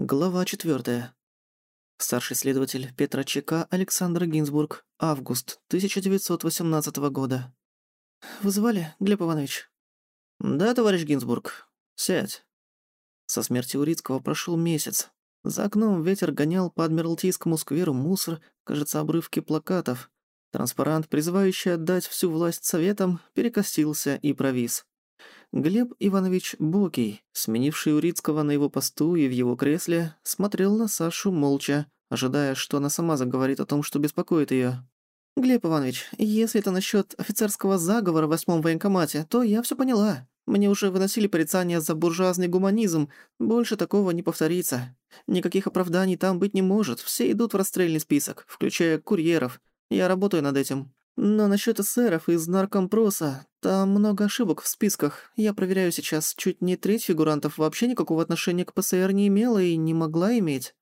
Глава 4. Старший следователь Петра ЧК Александр Гинзбург. Август 1918 года. «Вызывали, Глеб Иванович?» «Да, товарищ Гинзбург. Сядь». Со смерти Урицкого прошел месяц. За окном ветер гонял по Адмиралтейскому скверу мусор, кажется, обрывки плакатов. Транспарант, призывающий отдать всю власть советам, перекосился и провис. Глеб Иванович Бокий, сменивший Урицкого на его посту и в его кресле, смотрел на Сашу молча, ожидая, что она сама заговорит о том, что беспокоит её. «Глеб Иванович, если это насчёт офицерского заговора в восьмом военкомате, то я всё поняла. Мне уже выносили порицания за буржуазный гуманизм. Больше такого не повторится. Никаких оправданий там быть не может. Все идут в расстрельный список, включая курьеров. Я работаю над этим. Но насчет эсеров из наркомпроса, там много ошибок в списках. Я проверяю сейчас, чуть не треть фигурантов вообще никакого отношения к ПСР не имела и не могла иметь.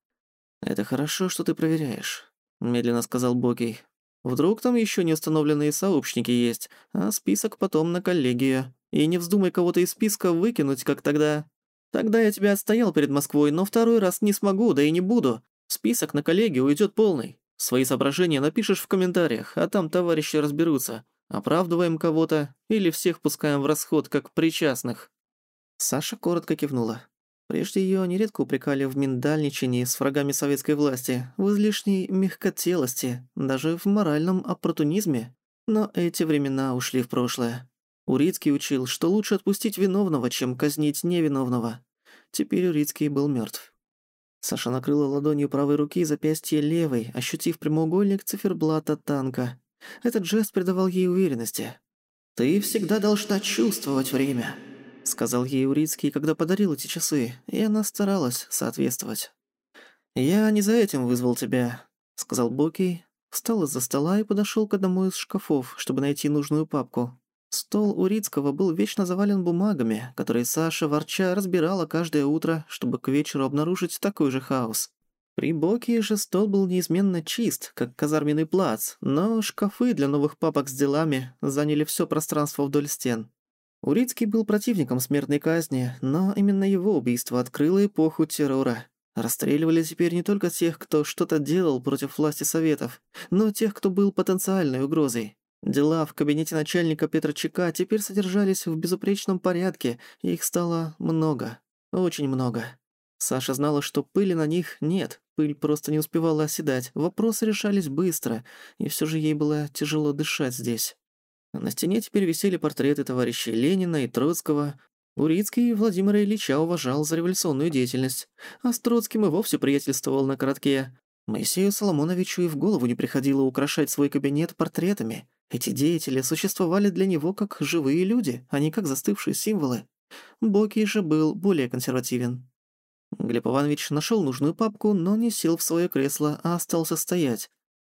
«Это хорошо, что ты проверяешь», — медленно сказал Бокий. «Вдруг там еще не установленные сообщники есть, а список потом на коллегию. И не вздумай кого-то из списка выкинуть, как тогда. Тогда я тебя отстоял перед Москвой, но второй раз не смогу, да и не буду. Список на коллегию уйдет полный. Свои соображения напишешь в комментариях, а там товарищи разберутся. Оправдываем кого-то или всех пускаем в расход, как причастных». Саша коротко кивнула. Прежде её нередко упрекали в миндальничании с врагами советской власти, в излишней мягкотелости, даже в моральном оппортунизме. Но эти времена ушли в прошлое. Урицкий учил, что лучше отпустить виновного, чем казнить невиновного. Теперь Урицкий был мёртв. Саша накрыла ладонью правой руки запястье левой, ощутив прямоугольник циферблата танка. Этот жест придавал ей уверенности. «Ты всегда должна чувствовать время», — сказал ей Урицкий, когда подарил эти часы, и она старалась соответствовать. «Я не за этим вызвал тебя», — сказал Боки, встал из-за стола и подошёл к одному из шкафов, чтобы найти нужную папку. Стол Урицкого был вечно завален бумагами, которые Саша, ворча, разбирала каждое утро, чтобы к вечеру обнаружить такой же хаос. При Боке же стол был неизменно чист, как казарменный плац, но шкафы для новых папок с делами заняли все пространство вдоль стен. Урицкий был противником смертной казни, но именно его убийство открыло эпоху террора. Расстреливали теперь не только тех, кто что-то делал против власти Советов, но тех, кто был потенциальной угрозой. Дела в кабинете начальника Петрочека теперь содержались в безупречном порядке, и их стало много, очень много. Саша знала, что пыли на них нет, пыль просто не успевала оседать, вопросы решались быстро, и все же ей было тяжело дышать здесь. На стене теперь висели портреты товарищей Ленина и Троцкого. Урицкий Владимира Ильича уважал за революционную деятельность, а с Троцким и вовсе приятельствовал на коротке. Моисею Соломоновичу и в голову не приходило украшать свой кабинет портретами. Эти деятели существовали для него как живые люди, а не как застывшие символы. Боки же был более консервативен. Глеб Иванович нашел нужную папку, но не сел в свое кресло, а остался стоять.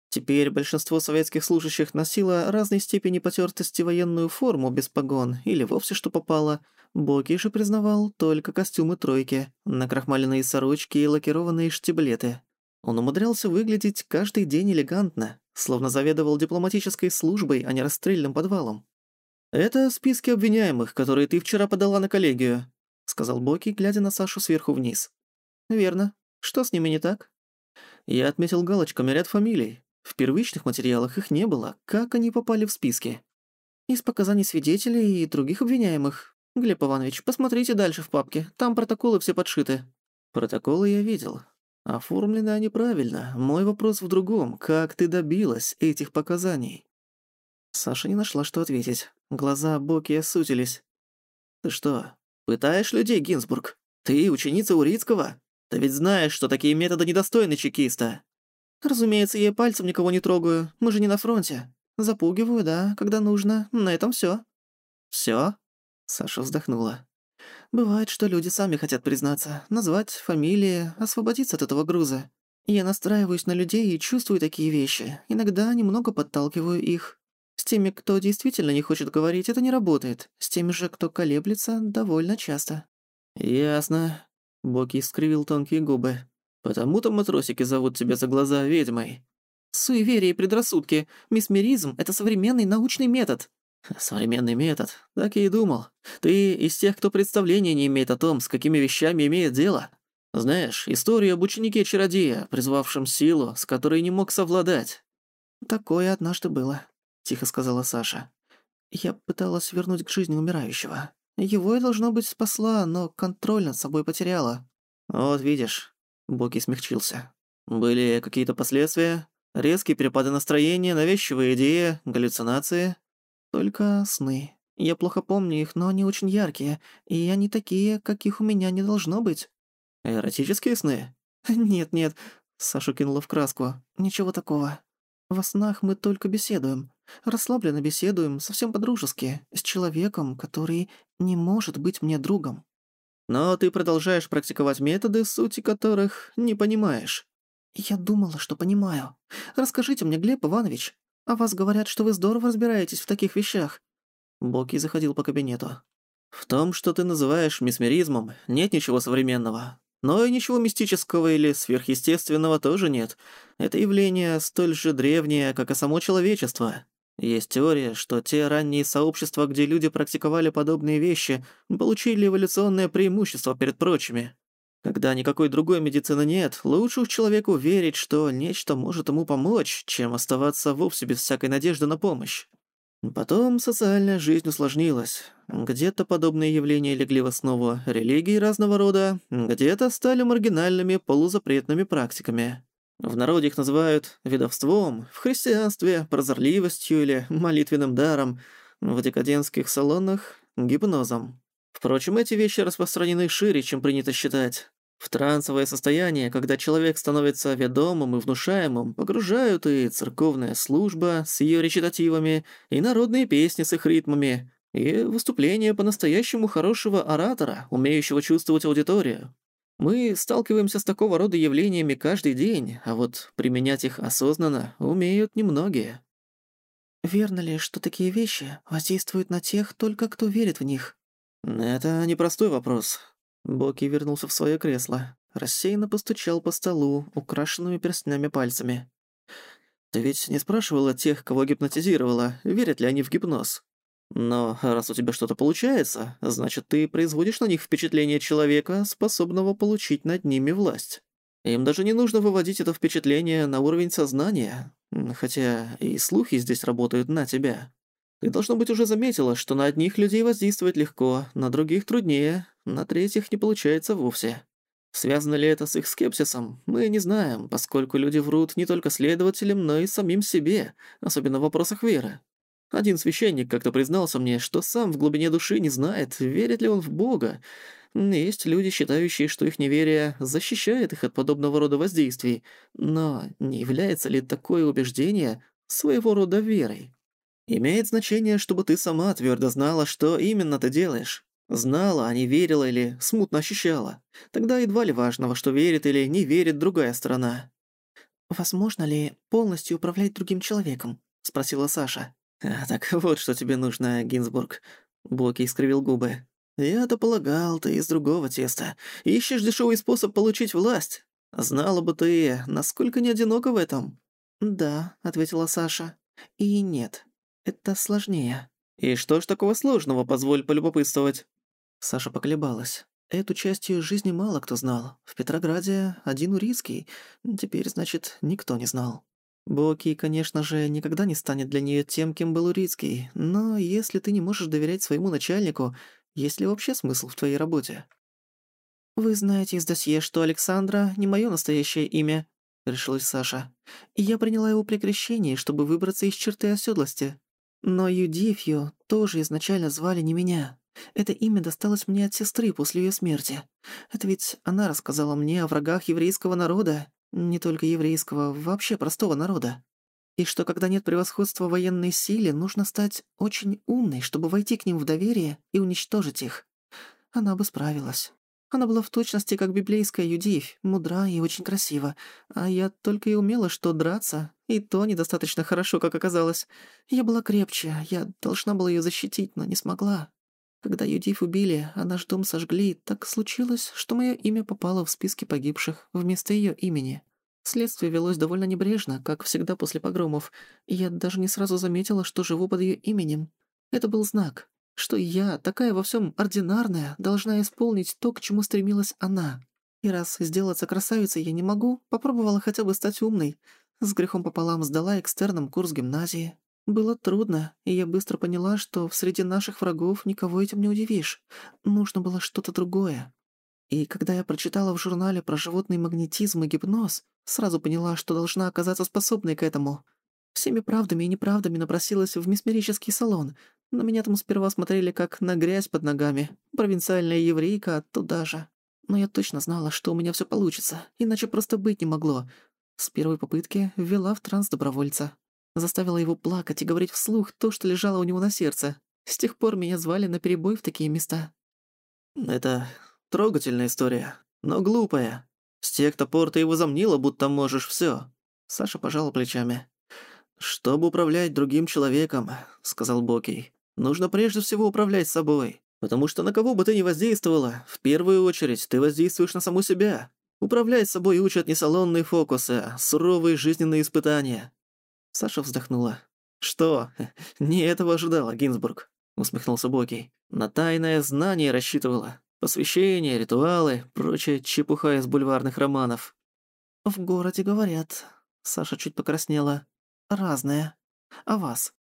Теперь большинство советских служащих носило разной степени потертости военную форму без погон или вовсе что попало. Боки же признавал только костюмы тройки, накрахмаленные сорочки и лакированные штиблеты. Он умудрялся выглядеть каждый день элегантно, словно заведовал дипломатической службой, а не расстрельным подвалом. «Это списки обвиняемых, которые ты вчера подала на коллегию», сказал Боки, глядя на Сашу сверху вниз. «Верно. Что с ними не так?» Я отметил галочками ряд фамилий. В первичных материалах их не было. Как они попали в списки? Из показаний свидетелей и других обвиняемых. Глеб Иванович, посмотрите дальше в папке. Там протоколы все подшиты. Протоколы я видел. Оформлены они правильно. Мой вопрос в другом. Как ты добилась этих показаний? Саша не нашла, что ответить. Глаза Боки осутились. «Ты что, пытаешь людей, Гинзбург? Ты ученица Урицкого? Ты ведь знаешь, что такие методы недостойны чекиста». «Разумеется, я пальцем никого не трогаю. Мы же не на фронте. Запугиваю, да, когда нужно. На этом всё». «Всё?» Саша вздохнула. Бывает, что люди сами хотят признаться, назвать фамилии, освободиться от этого груза. Я настраиваюсь на людей и чувствую такие вещи. Иногда немного подталкиваю их. С теми, кто действительно не хочет говорить, это не работает. С теми же, кто колеблется, довольно часто. «Ясно». Боки скривил тонкие губы. «Потому-то матросики зовут тебя за глаза ведьмой». «Суеверие и предрассудки. Месмеризм — это современный научный метод. «Современный метод. Так и думал. Ты из тех, кто представления не имеет о том, с какими вещами имеет дело. Знаешь, историю об ученике-чародея, призвавшем силу, с которой не мог совладать». «Такое однажды было», — тихо сказала Саша. «Я пыталась вернуть к жизни умирающего. Его я, должно быть, спасла, но контроль над собой потеряла». «Вот видишь», — Боки смягчился. «Были какие-то последствия? Резкие перепады настроения, навязчивые идеи, галлюцинации?» «Только сны. Я плохо помню их, но они очень яркие, и они такие, каких у меня не должно быть». «Эротические сны?» «Нет-нет», — Саша кинула в краску. «Ничего такого. Во снах мы только беседуем. Расслабленно беседуем, совсем по-дружески, с человеком, который не может быть мне другом». «Но ты продолжаешь практиковать методы, сути которых не понимаешь». «Я думала, что понимаю. Расскажите мне, Глеб Иванович. О вас говорят, что вы здорово разбираетесь в таких вещах». Боки заходил по кабинету. «В том, что ты называешь месмеризмом, нет ничего современного. Но и ничего мистического или сверхъестественного тоже нет. Это явление столь же древнее, как и само человечество. Есть теория, что те ранние сообщества, где люди практиковали подобные вещи, получили эволюционное преимущество перед прочими. Когда никакой другой медицины нет, лучше человеку верить, что нечто может ему помочь, чем оставаться вовсе без всякой надежды на помощь. Потом социальная жизнь усложнилась. Где-то подобные явления легли в основу религий разного рода, где-то стали маргинальными полузапретными практиками. В народе их называют ведовством, в христианстве – прозорливостью или молитвенным даром, в декадентских салонах – гипнозом. Впрочем, эти вещи распространены шире, чем принято считать. В трансовое состояние, когда человек становится ведомым и внушаемым, погружают и церковная служба с ее речитативами, и народные песни с их ритмами, и выступление по-настоящему хорошего оратора, умеющего чувствовать аудиторию. Мы сталкиваемся с такого рода явлениями каждый день, а вот применять их осознанно умеют немногие. Верно ли, что такие вещи воздействуют на тех, только кто верит в них? Это непростой вопрос. Боки вернулся в свое кресло, рассеянно постучал по столу, украшенными перстнями пальцами. «Ты ведь не спрашивала тех, кого гипнотизировала, верят ли они в гипноз? Но раз у тебя что-то получается, значит, ты производишь на них впечатление человека, способного получить над ними власть. Им даже не нужно выводить это впечатление на уровень сознания, хотя и слухи здесь работают на тебя. Ты, должно быть, уже заметила, что на одних людей воздействовать легко, на других труднее, на третьих не получается вовсе. Связано ли это с их скепсисом, мы не знаем, поскольку люди врут не только следователям, но и самим себе, особенно в вопросах веры. Один священник как-то признался мне, что сам в глубине души не знает, верит ли он в Бога. Есть люди, считающие, что их неверие защищает их от подобного рода воздействий, но не является ли такое убеждение своего рода верой? Имеет значение, чтобы ты сама твердо знала, что именно ты делаешь. Знала, а не верила или смутно ощущала. Тогда едва ли важного, что верит или не верит другая сторона. «Возможно ли полностью управлять другим человеком?» — спросила Саша. «А, так вот, что тебе нужно, Гинзбург». Боки искривил губы. «Я-то полагал, ты из другого теста. Ищешь дешевый способ получить власть. Знала бы ты, насколько не одинока в этом». «Да», — ответила Саша. «И нет, это сложнее». «И что ж такого сложного, позволь полюбопытствовать?» Саша поколебалась. Эту часть её жизни мало кто знал. В Петрограде один Урицкий. Теперь, значит, никто не знал. Боки, конечно же, никогда не станет для неё тем, кем был Урицкий. Но если ты не можешь доверять своему начальнику, есть ли вообще смысл в твоей работе? «Вы знаете из досье, что Александра не моё настоящее имя», — решилась Саша. «И я приняла его при крещении, чтобы выбраться из черты оседлости. Но Юдифью тоже изначально звали не меня. Это имя досталось мне от сестры после её смерти. Это ведь она рассказала мне о врагах еврейского народа, не только еврейского, вообще простого народа. И что когда нет превосходства военной силе, нужно стать очень умной, чтобы войти к ним в доверие и уничтожить их. Она бы справилась. Она была в точности как библейская Юдивь, мудра и очень красива. А я только и умела что драться, и то недостаточно хорошо, как оказалось. Я была крепче, я должна была её защитить, но не смогла. Когда Юдив убили, а наш дом сожгли, так случилось, что моё имя попало в списки погибших вместо её имени. Следствие велось довольно небрежно, как всегда после погромов, и я даже не сразу заметила, что живу под её именем. Это был знак, что я, такая во всем ординарная, должна исполнить то, к чему стремилась она. И раз сделаться красавицей я не могу, попробовала хотя бы стать умной. С грехом пополам сдала экстерном курс гимназии. Было трудно, и я быстро поняла, что среди наших врагов никого этим не удивишь. Нужно было что-то другое. И когда я прочитала в журнале про животный магнетизм и гипноз, сразу поняла, что должна оказаться способной к этому. Всеми правдами и неправдами напросилась в месмерический салон. На меня там сперва смотрели как на грязь под ногами. Провинциальная еврейка туда же. Но я точно знала, что у меня всё получится, иначе просто быть не могло. С первой попытки ввела в транс добровольца. Заставила его плакать и говорить вслух то, что лежало у него на сердце. С тех пор меня звали на перебой в такие места. Это трогательная история, но глупая. С тех-то ты и возомнила, будто можешь всё. Саша пожал плечами. «Чтобы управлять другим человеком», — сказал Бокий, — «нужно прежде всего управлять собой. Потому что на кого бы ты ни воздействовала, в первую очередь ты воздействуешь на саму себя. Управлять собой учат не салонные фокусы, а суровые жизненные испытания. Саша вздохнула. «Что? Не этого ожидала, Гинзбург», — усмехнулся Бокий. «На тайное знание рассчитывала. Посвящения, ритуалы, прочая чепуха из бульварных романов». «В городе говорят...» Саша чуть покраснела. «Разное. А вас?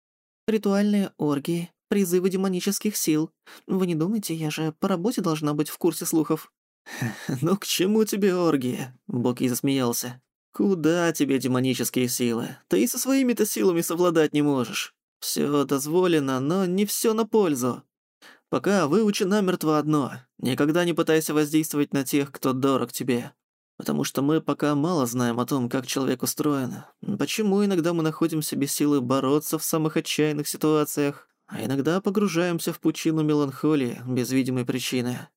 Ритуальные оргии, призывы демонических сил. Вы не думаете, я же по работе должна быть в курсе слухов?» «Ну к чему тебе оргии?» Бокий засмеялся. «Куда тебе демонические силы? Ты и со своими-то силами совладать не можешь. Всё дозволено, но не всё на пользу. Пока выучи намертво одно. Никогда не пытайся воздействовать на тех, кто дорог тебе. Потому что мы пока мало знаем о том, как человек устроен. Почему иногда мы находим в себе силы бороться в самых отчаянных ситуациях, а иногда погружаемся в пучину меланхолии без видимой причины.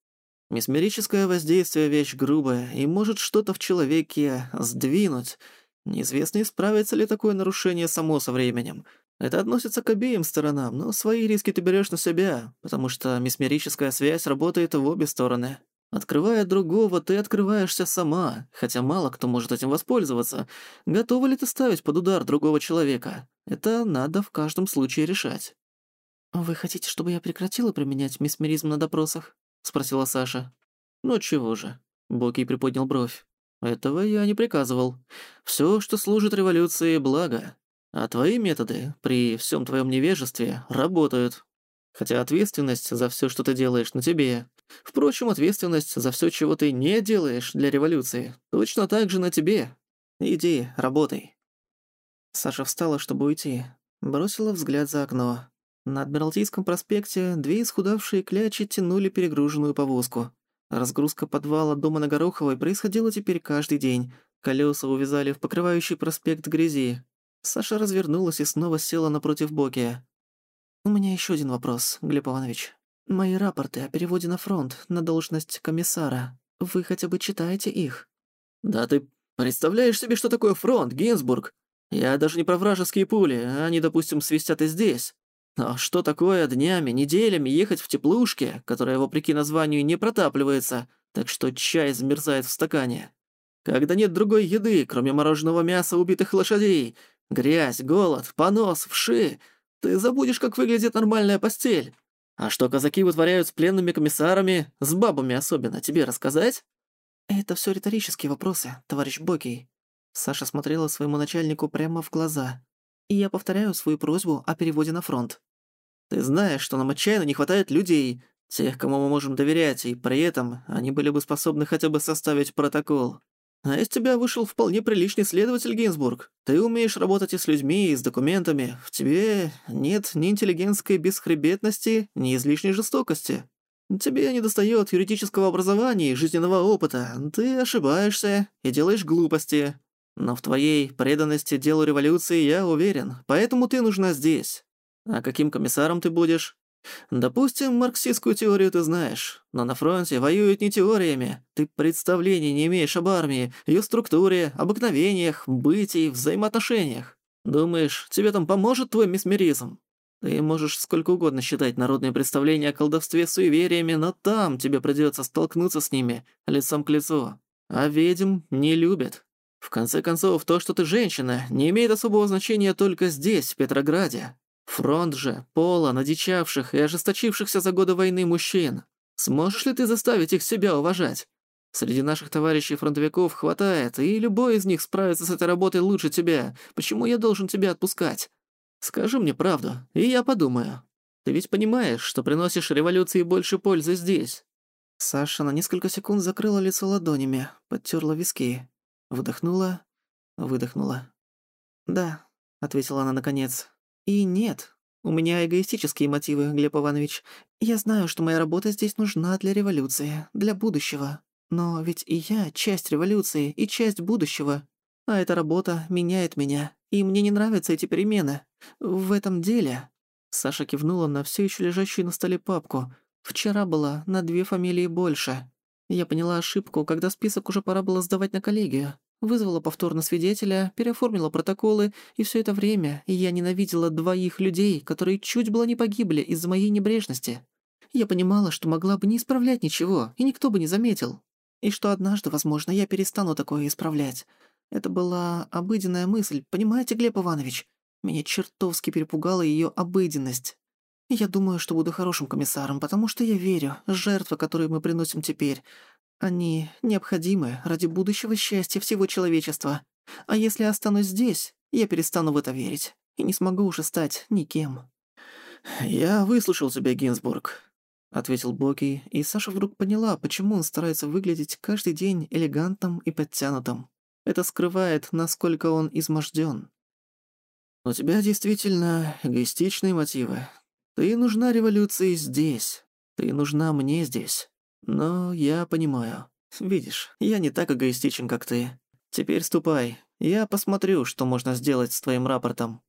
Месмерическое воздействие – вещь грубая и может что-то в человеке сдвинуть. Неизвестно, исправится ли такое нарушение само со временем. Это относится к обеим сторонам, но свои риски ты берешь на себя, потому что месмерическая связь работает в обе стороны. Открывая другого, ты открываешься сама, хотя мало кто может этим воспользоваться. Готова ли ты ставить под удар другого человека? Это надо в каждом случае решать. «Вы хотите, чтобы я прекратила применять месмеризм на допросах?» — спросила Саша. «Ну чего же?» — Боки приподнял бровь. «Этого я не приказывал. Всё, что служит революции, благо. А твои методы, при всём твоём невежестве, работают. Хотя ответственность за всё, что ты делаешь, на тебе. Впрочем, ответственность за всё, чего ты не делаешь для революции, точно так же на тебе. Иди, работай». Саша встала, чтобы уйти. Бросила взгляд за окно. На Адмиралтейском проспекте две исхудавшие клячи тянули перегруженную повозку. Разгрузка подвала дома на Гороховой происходила теперь каждый день. Колеса увязали в покрывающий проспект грязи. Саша развернулась и снова села напротив Бокия. «У меня еще один вопрос, Глеб Иванович. Мои рапорты о переводе на фронт на должность комиссара. Вы хотя бы читаете их?» «Да ты представляешь себе, что такое фронт, Гинзбург? Я даже не про вражеские пули, они, допустим, свистят и здесь. Но что такое днями, неделями ехать в теплушке, которая, вопреки названию, не протапливается, так что чай замерзает в стакане? Когда нет другой еды, кроме мороженого мяса убитых лошадей, грязь, голод, понос, вши, ты забудешь, как выглядит нормальная постель. А что казаки вытворяют с пленными комиссарами, с бабами особенно, тебе рассказать? Это все риторические вопросы, товарищ Бокий. Саша смотрела своему начальнику прямо в глаза. И я повторяю свою просьбу о переводе на фронт. Ты знаешь, что нам отчаянно не хватает людей, тех, кому мы можем доверять, и при этом они были бы способны хотя бы составить протокол. А из тебя вышел вполне приличный следователь, Гинзбург. Ты умеешь работать и с людьми, и с документами. В тебе нет ни интеллигентской бесхребетности, ни излишней жестокости. Тебе недостаёт юридического образования и жизненного опыта. Ты ошибаешься и делаешь глупости. Но в твоей преданности делу революции я уверен, поэтому ты нужна здесь. А каким комиссаром ты будешь? Допустим, марксистскую теорию ты знаешь, но на фронте воюют не теориями. Ты представления не имеешь об армии, ее структуре, обыкновениях, бытии, взаимоотношениях. Думаешь, тебе там поможет твой месмеризм? Ты можешь сколько угодно считать народные представления о колдовстве суевериями, но там тебе придется столкнуться с ними лицом к лицу. А ведьм не любят. В конце концов, то, что ты женщина, не имеет особого значения только здесь, в Петрограде. Фронт же полон одичавших и ожесточившихся за годы войны мужчин. Сможешь ли ты заставить их себя уважать? Среди наших товарищей-фронтовиков хватает, и любой из них справится с этой работой лучше тебя. Почему я должен тебя отпускать? Скажи мне правду, и я подумаю. Ты ведь понимаешь, что приносишь революции больше пользы здесь?» Саша на несколько секунд закрыла лицо ладонями, подтерла виски. Вдохнула, выдохнула. «Да», — ответила она наконец. «И нет, у меня эгоистические мотивы, Глеб Иванович. Я знаю, что моя работа здесь нужна для революции, для будущего. Но ведь и я часть революции и часть будущего. А эта работа меняет меня, и мне не нравятся эти перемены. В этом деле...» Саша кивнула на все еще лежащую на столе папку. «Вчера была на две фамилии больше. Я поняла ошибку, когда список уже пора было сдавать на коллегию. Вызвала повторно свидетеля, переоформила протоколы, и все это время я ненавидела двоих людей, которые чуть было не погибли из-за моей небрежности. Я понимала, что могла бы не исправлять ничего, и никто бы не заметил. И что однажды, возможно, я перестану такое исправлять. Это была обыденная мысль, понимаете, Глеб Иванович? Меня чертовски перепугала ее обыденность. Я думаю, что буду хорошим комиссаром, потому что я верю, жертвы, которые мы приносим теперь, они необходимы ради будущего счастья всего человечества. А если останусь здесь, я перестану в это верить и не смогу уже стать никем». «Я выслушал тебя, Гинзбург», — ответил Боки, и Саша вдруг поняла, почему он старается выглядеть каждый день элегантным и подтянутым. Это скрывает, насколько он измождён. «У тебя действительно эгоистичные мотивы. Ты нужна революции здесь. Ты нужна мне здесь. Но я понимаю. Видишь, я не так эгоистичен, как ты. Теперь ступай. Я посмотрю, что можно сделать с твоим рапортом.